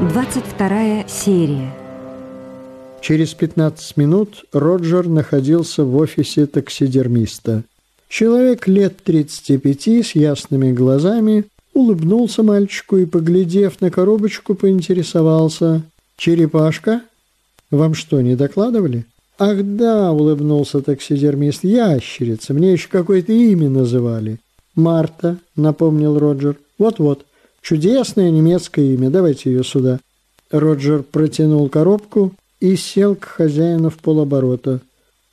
22 серия. Через 15 минут Роджер находился в офисе таксидермиста. Человек лет 35 с ясными глазами улыбнулся мальчику и, поглядев на коробочку, поинтересовался. «Черепашка? Вам что, не докладывали?» «Ах да», — улыбнулся таксидермист, — «ящерица. Мне еще какое-то имя называли». «Марта», — напомнил Роджер. «Вот-вот, чудесное немецкое имя. Давайте ее сюда». Роджер протянул коробку и сел к хозяину в полоборота.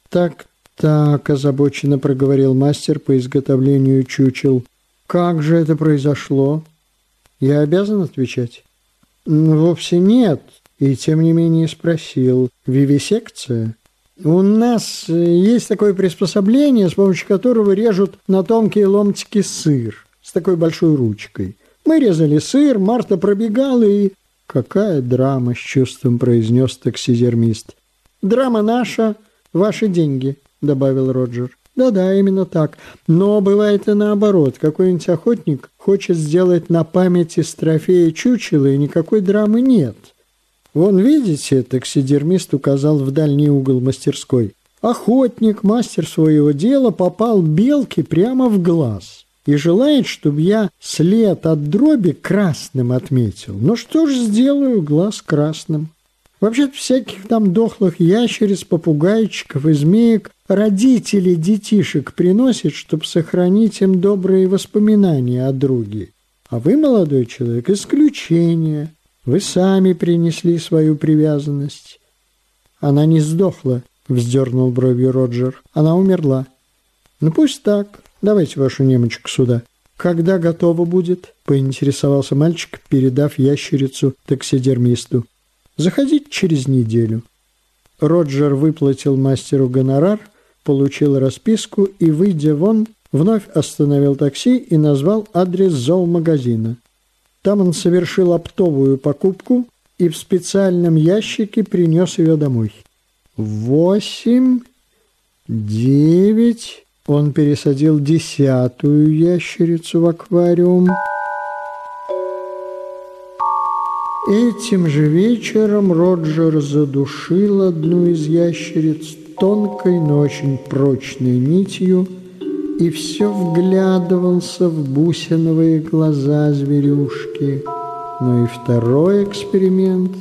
«Так, так», — озабоченно проговорил мастер по изготовлению чучел. «Как же это произошло? Я обязан отвечать?» «Вовсе нет», и тем не менее спросил. «Вивисекция?» У нас э, есть такое приспособление, с помощью которого режут на тонкие ломтики сыр с такой большой ручкой. Мы резали сыр, Марта пробегала и... «Какая драма!» – с чувством произнес таксидермист. «Драма наша, ваши деньги», – добавил Роджер. «Да-да, именно так. Но бывает и наоборот. Какой-нибудь охотник хочет сделать на память из трофея чучела, и никакой драмы нет. Вон, видите, таксидермист указал в дальний угол мастерской. Охотник, мастер своего дела, попал белке прямо в глаз и желает, чтобы я след от дроби красным отметил. Но что ж сделаю глаз красным? Вообще-то всяких там дохлых ящериц, попугайчиков и змеек родители детишек приносят, чтобы сохранить им добрые воспоминания о друге. А вы, молодой человек, исключение. Вы сами принесли свою привязанность. Она не сдохла, вздернул бровью Роджер. Она умерла. Ну пусть так. Давайте вашу немочку сюда. Когда готово будет? Поинтересовался мальчик, передав ящерицу таксидермисту. Заходите через неделю. Роджер выплатил мастеру гонорар, получил расписку и, выйдя вон, вновь остановил такси и назвал адрес зоомагазина. Там он совершил оптовую покупку и в специальном ящике принес ее домой. Восемь, девять... Он пересадил десятую ящерицу в аквариум. Этим же вечером Роджер задушил одну из ящериц тонкой, но очень прочной нитью – и все вглядывался в бусиновые глаза зверюшки. Но и второй эксперимент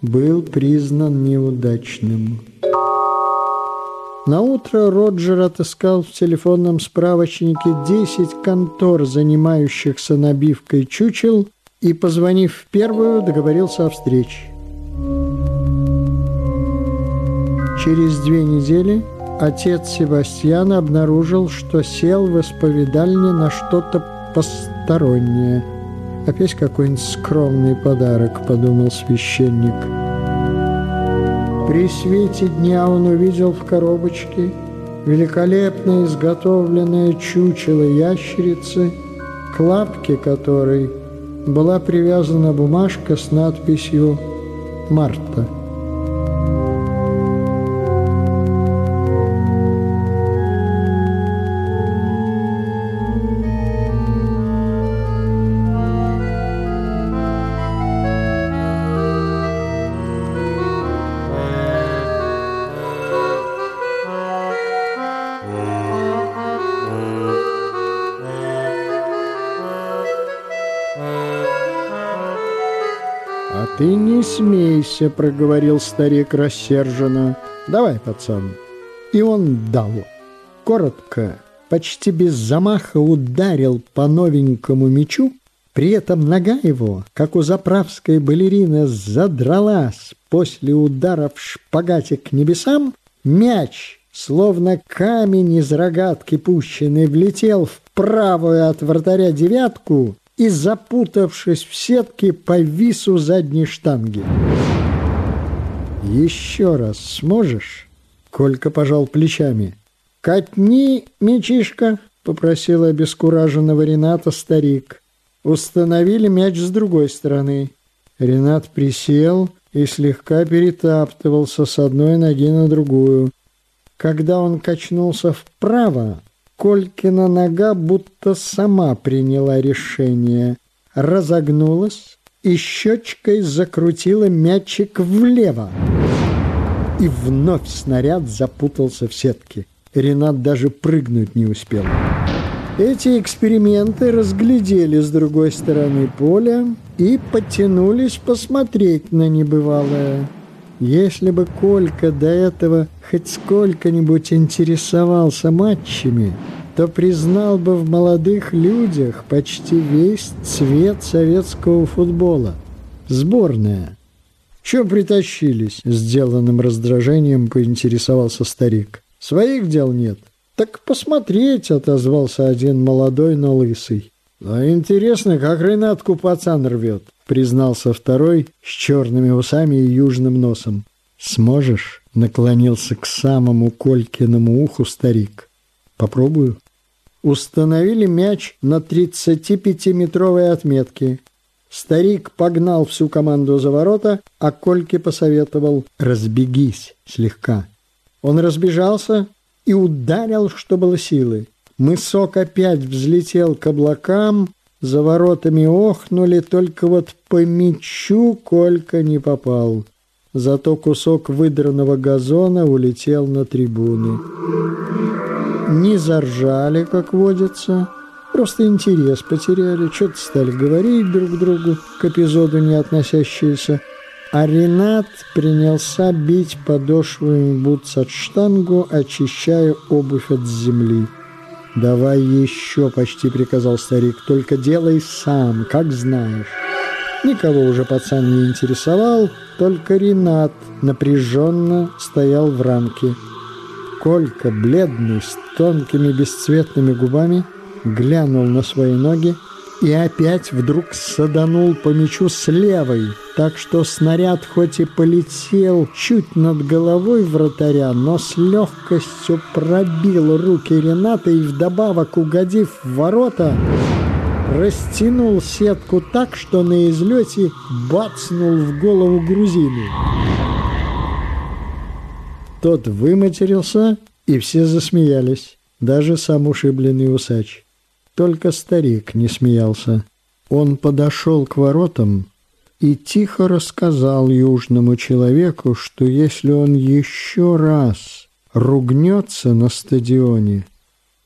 был признан неудачным. На утро Роджер отыскал в телефонном справочнике 10 контор, занимающихся набивкой чучел, и, позвонив в первую, договорился о встрече. Через две недели отец Себастьяна обнаружил, что сел в исповедальне на что-то постороннее. «Опять какой-нибудь скромный подарок», — подумал священник. При свете дня он увидел в коробочке великолепно изготовленное чучело ящерицы, к лапке которой была привязана бумажка с надписью «Марта». Не смейся», — проговорил старик рассерженно. «Давай, пацан». И он дал. Коротко, почти без замаха ударил по новенькому мечу, при этом нога его, как у заправской балерины, задралась после удара в шпагате к небесам, мяч, словно камень из рогатки пущенный, влетел в правую от вратаря девятку и, запутавшись в сетке, повис у задней штанги. «Еще раз сможешь?» Колька пожал плечами. «Катни, мечишка!» — попросил обескураженного Рената старик. Установили мяч с другой стороны. Ренат присел и слегка перетаптывался с одной ноги на другую. Когда он качнулся вправо, Колькина нога будто сама приняла решение, разогнулась и щечкой закрутила мячик влево. И вновь снаряд запутался в сетке. Ренат даже прыгнуть не успел. Эти эксперименты разглядели с другой стороны поля и потянулись посмотреть на небывалое. Если бы Колька до этого хоть сколько-нибудь интересовался матчами, то признал бы в молодых людях почти весь цвет советского футбола. Сборная. Чем притащились? Сделанным раздражением поинтересовался старик. Своих дел нет. Так посмотреть, отозвался один молодой, но лысый. А интересно, как Ренатку пацан рвет, признался второй с черными усами и южным носом. Сможешь? Наклонился к самому Колькиному уху старик. Попробую. Установили мяч на 35-метровой отметке. Старик погнал всю команду за ворота, а Кольке посоветовал «разбегись слегка». Он разбежался и ударил, что было силы. Мысок опять взлетел к облакам, за воротами охнули, только вот по мячу Колька не попал. Зато кусок выдранного газона улетел на трибуны не заржали, как водится, просто интерес потеряли, что-то стали говорить друг другу к эпизоду не относящиеся. А Ренат принялся бить подошвами бутс от штангу, очищая обувь от земли. «Давай еще», — почти приказал старик, — «только делай сам, как знаешь». Никого уже пацан не интересовал, только Ренат напряженно стоял в рамке. Колька, бледный, с тонкими бесцветными губами, глянул на свои ноги и опять вдруг саданул по мячу с левой, так что снаряд хоть и полетел чуть над головой вратаря, но с легкостью пробил руки Рената и вдобавок, угодив в ворота, растянул сетку так, что на излете бацнул в голову грузину. Тот выматерился, и все засмеялись, даже сам ушибленный усач. Только старик не смеялся. Он подошел к воротам и тихо рассказал южному человеку, что если он еще раз ругнется на стадионе,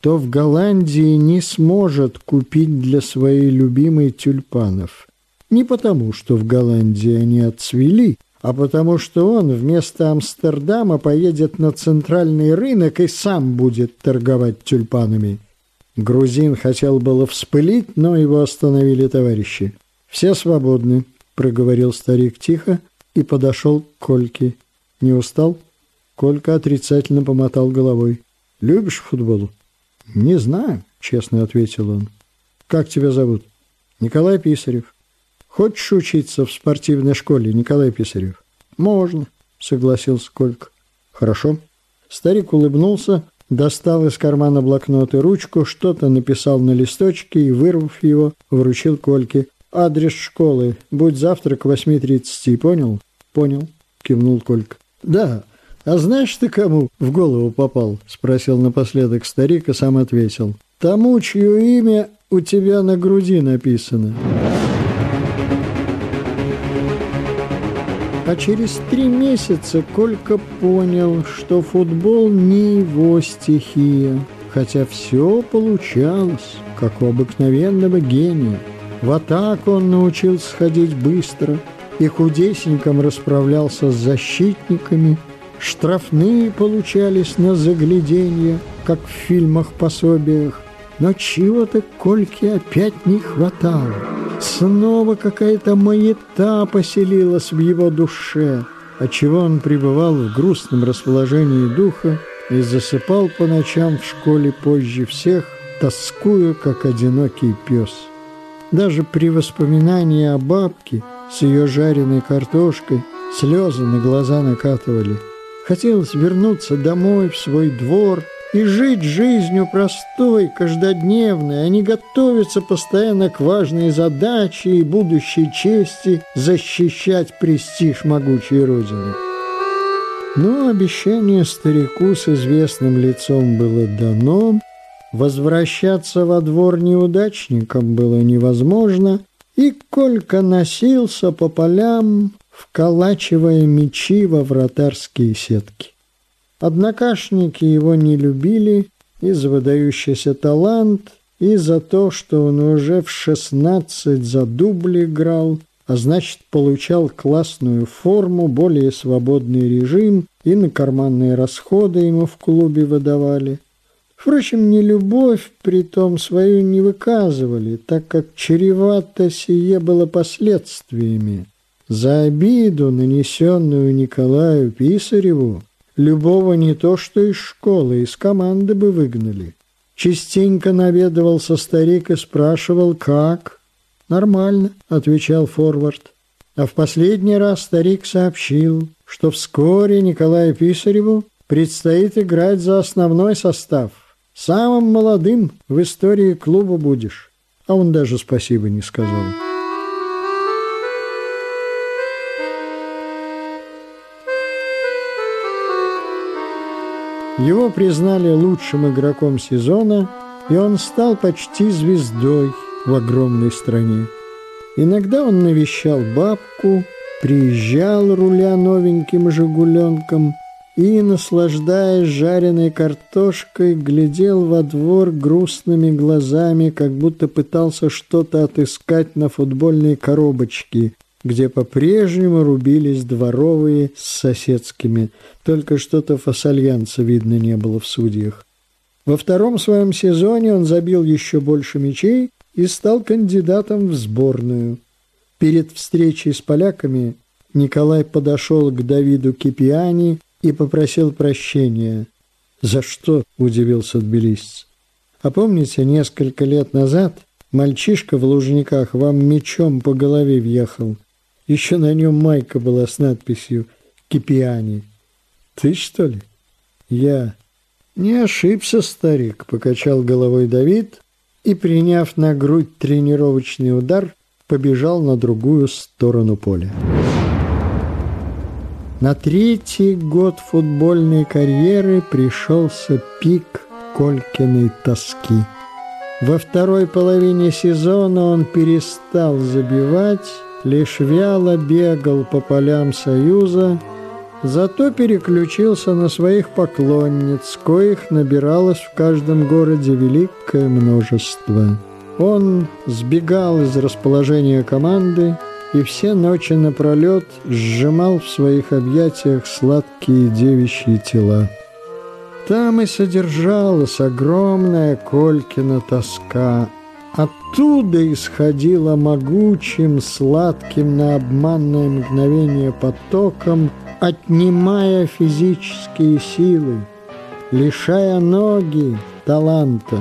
то в Голландии не сможет купить для своей любимой тюльпанов. Не потому, что в Голландии они отцвели, а потому что он вместо Амстердама поедет на центральный рынок и сам будет торговать тюльпанами. Грузин хотел было вспылить, но его остановили товарищи. «Все свободны», — проговорил старик тихо и подошел к Кольке. «Не устал?» Колька отрицательно помотал головой. «Любишь футбол?» «Не знаю», — честно ответил он. «Как тебя зовут?» «Николай Писарев». Хочешь учиться в спортивной школе, Николай Писарев? Можно, согласился Колька. Хорошо. Старик улыбнулся, достал из кармана блокнот и ручку, что-то написал на листочке и, вырвав его, вручил Кольке. «Адрес школы. Будь завтра к 8.30, понял?» «Понял», — кивнул Колька. «Да. А знаешь ты, кому в голову попал?» — спросил напоследок старик и сам ответил. «Тому, чье имя у тебя на груди написано». А через три месяца Колька понял, что футбол не его стихия, хотя все получалось, как у обыкновенного гения. В атаку он научился ходить быстро и худесеньком расправлялся с защитниками, штрафные получались на загляденье, как в фильмах-пособиях, но чего-то Кольке опять не хватало. Снова какая-то маята поселилась в его душе, отчего он пребывал в грустном расположении духа и засыпал по ночам в школе позже всех, тоскуя, как одинокий пес. Даже при воспоминании о бабке с ее жареной картошкой слезы на глаза накатывали. Хотелось вернуться домой, в свой двор – и жить жизнью простой, каждодневной, не готовиться постоянно к важной задаче и будущей чести защищать престиж могучей Родины. Но обещание старику с известным лицом было дано, возвращаться во двор неудачником было невозможно, и Колька носился по полям, вколачивая мячи во вратарские сетки. Однокашники его не любили и за выдающийся талант, и за то, что он уже в шестнадцать за дубль играл, а значит, получал классную форму, более свободный режим, и на карманные расходы ему в клубе выдавали. Впрочем, не любовь при том свою не выказывали, так как чревато сие было последствиями. За обиду, нанесенную Николаю Писареву, любого не то что из школы, из команды бы выгнали. Частенько наведывался старик и спрашивал, как. «Нормально», — отвечал форвард. А в последний раз старик сообщил, что вскоре Николаю Писареву предстоит играть за основной состав. Самым молодым в истории клуба будешь. А он даже спасибо не сказал. Его признали лучшим игроком сезона, и он стал почти звездой в огромной стране. Иногда он навещал бабку, приезжал, руля новеньким «Жигуленком», и, наслаждаясь жареной картошкой, глядел во двор грустными глазами, как будто пытался что-то отыскать на футбольной коробочке, где по-прежнему рубились дворовые с соседскими, только что-то фасальянца видно не было в судьях. Во втором своем сезоне он забил еще больше мячей и стал кандидатом в сборную. Перед встречей с поляками Николай подошел к Давиду Кипиани и попросил прощения. «За что?» – удивился тбилисец. «А помните, несколько лет назад мальчишка в Лужниках вам мечом по голове въехал? Еще на нем майка была с надписью «Кипиани». Ты, что ли? Я. Не ошибся, старик, покачал головой Давид и, приняв на грудь тренировочный удар, побежал на другую сторону поля. На третий год футбольной карьеры пришелся пик Колькиной тоски. Во второй половине сезона он перестал забивать, лишь вяло бегал по полям Союза, зато переключился на своих поклонниц, коих набиралось в каждом городе великое множество. Он сбегал из расположения команды и все ночи напролет сжимал в своих объятиях сладкие девичьи тела. Там и содержалась огромная Колькина тоска, Оттуда исходила могучим, сладким на обманное мгновение потоком, отнимая физические силы, лишая ноги таланта.